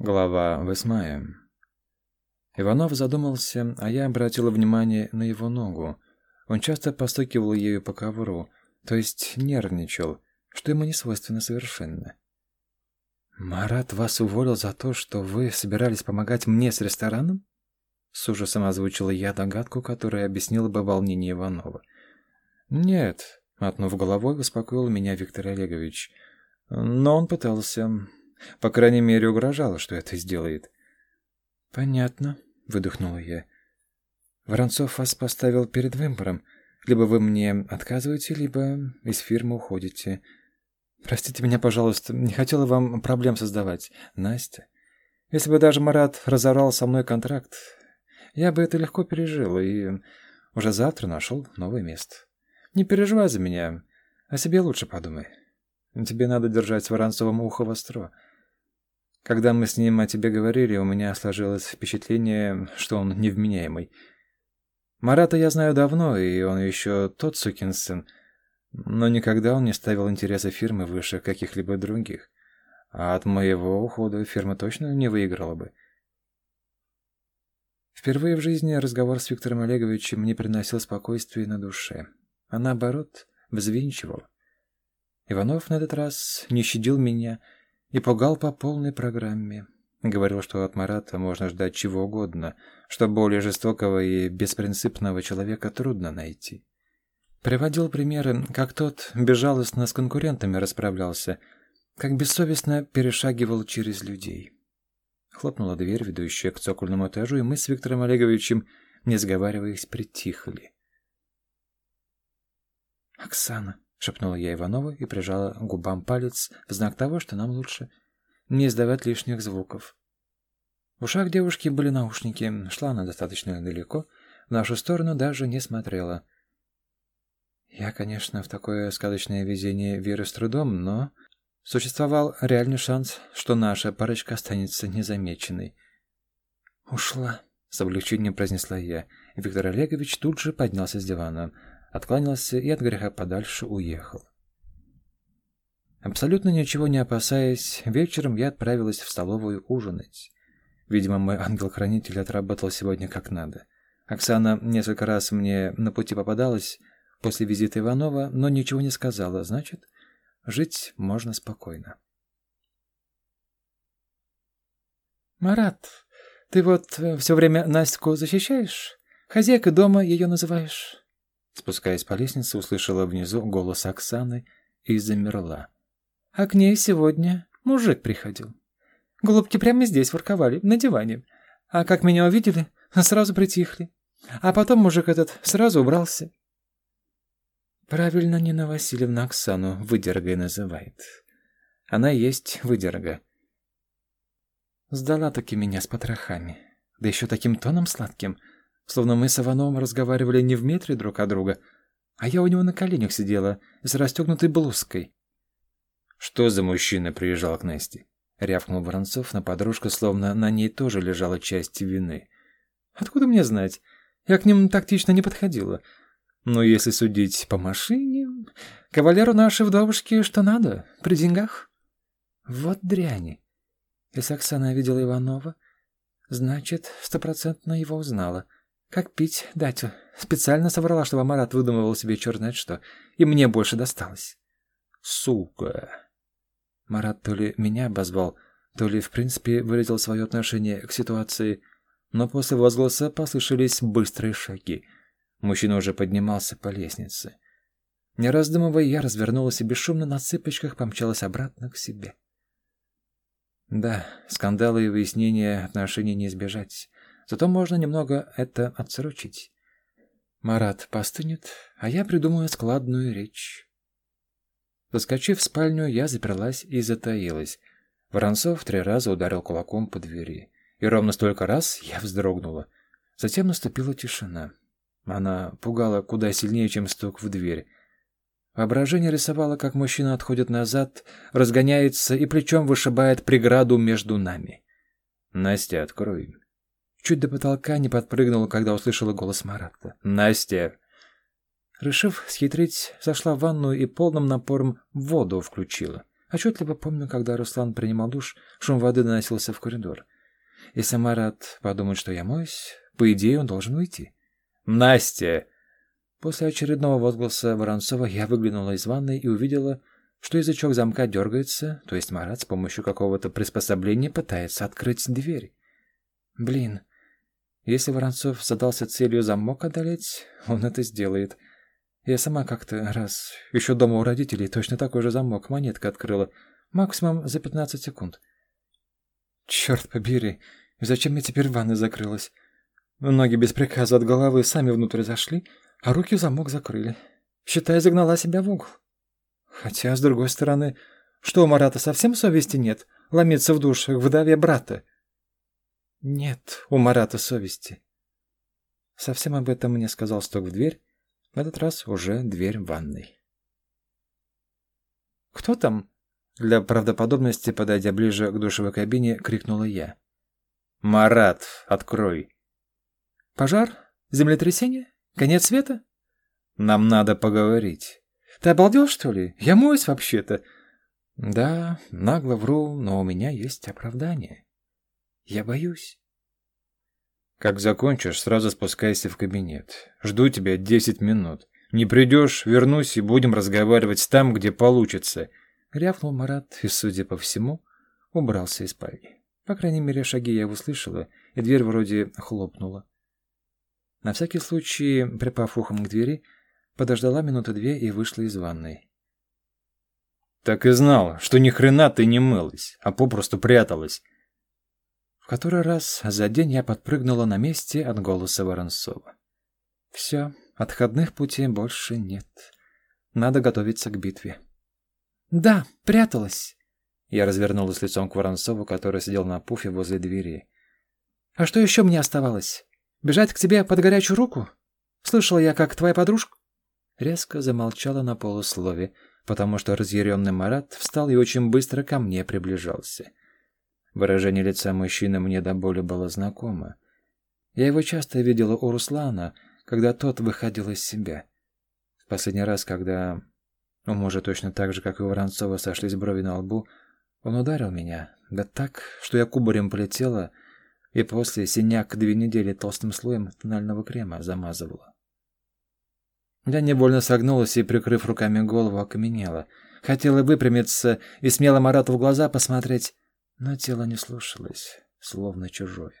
Глава восьмая. Иванов задумался, а я обратила внимание на его ногу. Он часто постукивал ею по ковру, то есть нервничал, что ему не свойственно совершенно. «Марат вас уволил за то, что вы собирались помогать мне с рестораном?» С ужасом озвучила я догадку, которая объяснила бы волнение Иванова. «Нет», — отнув головой, успокоил меня Виктор Олегович. «Но он пытался. По крайней мере, угрожало, что это сделает. «Понятно», — выдохнула я. «Воронцов вас поставил перед выбором. Либо вы мне отказываете, либо из фирмы уходите. Простите меня, пожалуйста, не хотела вам проблем создавать, Настя. Если бы даже Марат разорвал со мной контракт, я бы это легко пережил и уже завтра нашел новое место. Не переживай за меня, о себе лучше подумай. Тебе надо держать с Воронцовым ухо востро». Когда мы с ним о тебе говорили, у меня сложилось впечатление, что он невменяемый. Марата я знаю давно, и он еще тот сукин сын, но никогда он не ставил интересы фирмы выше каких-либо других. А от моего ухода фирма точно не выиграла бы. Впервые в жизни разговор с Виктором Олеговичем не приносил спокойствия на душе, а наоборот, взвинчивал. Иванов на этот раз не щадил меня, и пугал по полной программе. Говорил, что от Марата можно ждать чего угодно, что более жестокого и беспринципного человека трудно найти. Приводил примеры, как тот безжалостно с конкурентами расправлялся, как бессовестно перешагивал через людей. Хлопнула дверь, ведущая к цокольному этажу, и мы с Виктором Олеговичем, не сговариваясь, притихли. «Оксана», — шепнула я Иванову и прижала губам палец в знак того, что нам лучше не издавать лишних звуков. В ушах девушки были наушники, шла она достаточно далеко, в нашу сторону даже не смотрела. Я, конечно, в такое сказочное везение верю с трудом, но существовал реальный шанс, что наша парочка останется незамеченной. «Ушла», — с облегчением произнесла я. Виктор Олегович тут же поднялся с дивана — откланялся и от греха подальше уехал. Абсолютно ничего не опасаясь, вечером я отправилась в столовую ужинать. Видимо, мой ангел-хранитель отработал сегодня как надо. Оксана несколько раз мне на пути попадалась после визита Иванова, но ничего не сказала, значит, жить можно спокойно. «Марат, ты вот все время Настю защищаешь? Хозяйка дома ее называешь?» Спускаясь по лестнице, услышала внизу голос Оксаны и замерла. А к ней сегодня мужик приходил. Голубки прямо здесь ворковали, на диване. А как меня увидели, сразу притихли. А потом мужик этот сразу убрался. Правильно Нина Васильевна Оксану выдергой называет. Она есть выдерга. Сдала таки меня с потрохами. Да еще таким тоном сладким — словно мы с Ивановым разговаривали не в метре друг от друга, а я у него на коленях сидела с расстегнутой блузкой. «Что за мужчина приезжал к Насте?» — рявкнул Воронцов на подружку, словно на ней тоже лежала часть вины. «Откуда мне знать? Я к ним тактично не подходила. Но если судить по машине, кавалеру нашей вдовушки что надо, при деньгах. Вот дряни. Если Оксана видела Иванова, значит, стопроцентно его узнала». Как пить дать? Специально соврала, чтобы Марат выдумывал себе черт знает что. И мне больше досталось. Сука. Марат то ли меня обозвал, то ли в принципе выразил свое отношение к ситуации, но после возгласа послышались быстрые шаги. Мужчина уже поднимался по лестнице. Не раздумывая, я развернулась и бесшумно на цыпочках помчалась обратно к себе. Да, скандалы и выяснения отношений не избежать. Зато можно немного это отсрочить. Марат постынет, а я придумаю складную речь. Заскочив в спальню, я заперлась и затаилась. Воронцов три раза ударил кулаком по двери. И ровно столько раз я вздрогнула. Затем наступила тишина. Она пугала куда сильнее, чем стук в дверь. Воображение рисовало, как мужчина отходит назад, разгоняется и плечом вышибает преграду между нами. «Настя, открой». Чуть до потолка не подпрыгнула, когда услышала голос Марата. «Настя!» Решив схитрить, зашла в ванную и полным напором воду включила. Отчетливо помню, когда Руслан принимал душ, шум воды доносился в коридор. Если Марат подумает, что я моюсь, по идее, он должен уйти. «Настя!» После очередного возгласа Воронцова я выглянула из ванной и увидела, что язычок замка дергается, то есть Марат с помощью какого-то приспособления пытается открыть дверь. Блин, если Воронцов задался целью замок одолеть, он это сделает. Я сама как-то раз, еще дома у родителей, точно такой же замок монетка открыла, максимум за 15 секунд. Черт побери, зачем я теперь в ванной закрылась? Ноги без приказа от головы сами внутрь зашли, а руки в замок закрыли. Считай, загнала себя в угол. Хотя, с другой стороны, что у Марата совсем совести нет? Ломиться в душ к вдове брата? Нет у Марата совести. Совсем об этом мне сказал стук в дверь, в этот раз уже дверь в ванной. «Кто там?» Для правдоподобности, подойдя ближе к душевой кабине, крикнула я. «Марат, открой!» «Пожар? Землетрясение? Конец света?» «Нам надо поговорить». «Ты обалдел, что ли? Я моюсь вообще-то». «Да, нагло вру, но у меня есть оправдание. Я боюсь». «Как закончишь, сразу спускайся в кабинет. Жду тебя десять минут. Не придешь, вернусь и будем разговаривать там, где получится». Рявкнул Марат и, судя по всему, убрался из спальни. По крайней мере, шаги я услышала, и дверь вроде хлопнула. На всякий случай, припав ухом к двери, подождала минуты две и вышла из ванной. «Так и знал, что ни хрена ты не мылась, а попросту пряталась». Который раз за день я подпрыгнула на месте от голоса Воронцова. «Все, отходных путей больше нет. Надо готовиться к битве». «Да, пряталась». Я развернулась лицом к Воронцову, который сидел на пуфе возле двери. «А что еще мне оставалось?» Бежать к тебе под горячую руку? Слышала я, как твоя подружка...» Резко замолчала на полуслове, потому что разъяренный Марат встал и очень быстро ко мне приближался. Выражение лица мужчины мне до боли было знакомо. Я его часто видела у Руслана, когда тот выходил из себя. В последний раз, когда, ну, может, точно так же, как и у Воронцова, сошлись брови на лбу, он ударил меня, да так, что я кубарем полетела, и после синяк две недели толстым слоем тонального крема замазывала. Я невольно согнулась и, прикрыв руками голову, окаменела. Хотела выпрямиться и смело Марату в глаза посмотреть, но тело не слушалось, словно чужое.